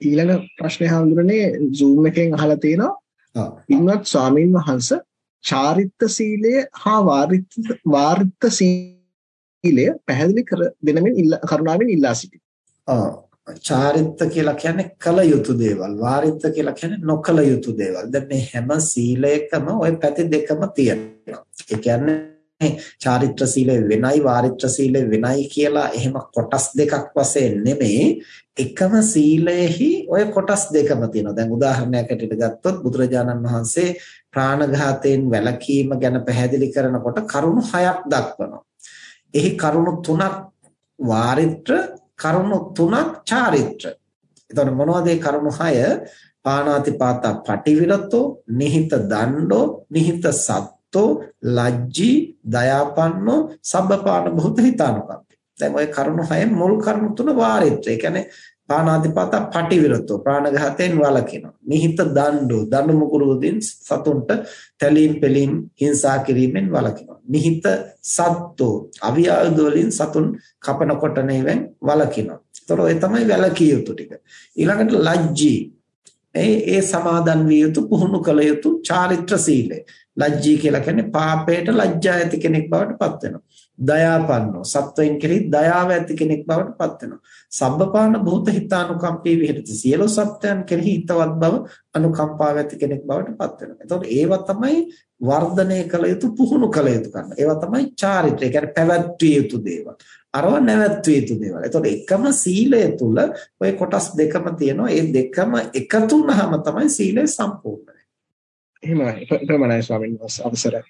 ඊළඟ ප්‍රශ්නේ හඳුනන්නේ Zoom එකෙන් අහලා තියෙනවා. ඉන්නත් ස්වාමින් වහන්සේ චාරිත්‍ර සීලය හා වාරිත්‍ර වාරිත්‍ර සීලය පැහැදිලි කර දෙනමින් කරුණාවෙන් ඉල්ලා සිටියි. ඔව්. චාරිත්‍ර කියලා කියන්නේ කල යුතු දේවල්. වාරිත්‍ර කියලා කියන්නේ නොකල යුතු දේවල්. දැන් මේ හැම සීලයකම ওই පැති දෙකම තියෙනවා. ඒ කියන්නේ චාරිත්‍ර සීලය වෙනයි වාරිත්‍ර සීලය වෙනයි කියලා එහෙම කොටස් දෙකක් වශයෙන් නෙමෙයි එකම සීලයෙහි ওই කොටස් දෙකම තියෙනවා. දැන් උදාහරණයක් ඇටියට ගත්තොත් බුදුරජාණන් වහන්සේ ප්‍රාණඝාතයෙන් වැළකීම ගැන පැහැදිලි කරනකොට කරුණු හයක් දක්වනවා. එහි කරුණු තුනක් වාරිත්‍ර කරුණු තුනක් චාරිත්‍ර. එතකොට මොනවද මේ කරුණු හය? පාණාතිපාතා පටිවිරතෝ, නිහිත දණ්ඩෝ, නිහිත සත් සත්තෝ ලජ්ජී දයාපන්නෝ සබ්බපාණ භූත හිතානුකම්පි. දැන් ওই කරුණු හයෙන් මුල් කරුණු තුන වාරිත්‍රය. ඒ කියන්නේ පාණාතිපත පටිවිරතෝ ප්‍රාණඝාතයෙන් වළකිනවා. නිහිත දණ්ඩෝ දඬු මුකුරුදින් සතුන්ට තැලීම් පෙලීම් හිංසා කිරීමෙන් වළකිනවා. නිහිත සත්තෝ අවියායුධ වලින් සතුන් කපන කොටනෙවෙන් වළකිනවා. ඒතර ඔය තමයි වැළකී යුතු ටික. ඊළඟට ලජ්ජී ඒ ඒ සමාදන් විය යුතු පුහුණු කළ යුතු චාරිත්‍ර සීලය. ලැජ්ජී කියලා කියන්නේ පාපයට ලැජ්ජා ඇති කෙනෙක් බවට පත් වෙනවා. දයාපන්නෝ සත්වයන් කෙරෙහි දයාව ඇති කෙනෙක් බවට පත් වෙනවා. සබ්බපාන භූත හිතානුකම්පී විහෙරති. සියලු සත්වයන් කෙරෙහි හිතවත් බව අනුකම්පාව ඇති කෙනෙක් බවට පත් වෙනවා. එතකොට ඒවා තමයි වර්ධනය කළ යුතු පුහුණු කළ යුතු කන්න. ඒවා තමයි චාරිත්‍රය. ඒ කියන්නේ පැවැත්විය යුතු දේවල්. අරව නැවැත්විය යුතු දේවල්. එතකොට එකම සීලය තුල ওই කොටස් දෙකම තියෙනවා. ඒ දෙකම එකතු වුනහම තමයි සීලය සම්පූර්ණ එහෙමයි. ප්‍රමණයි ස්වාමීන් වහන්සේ අවසරයි.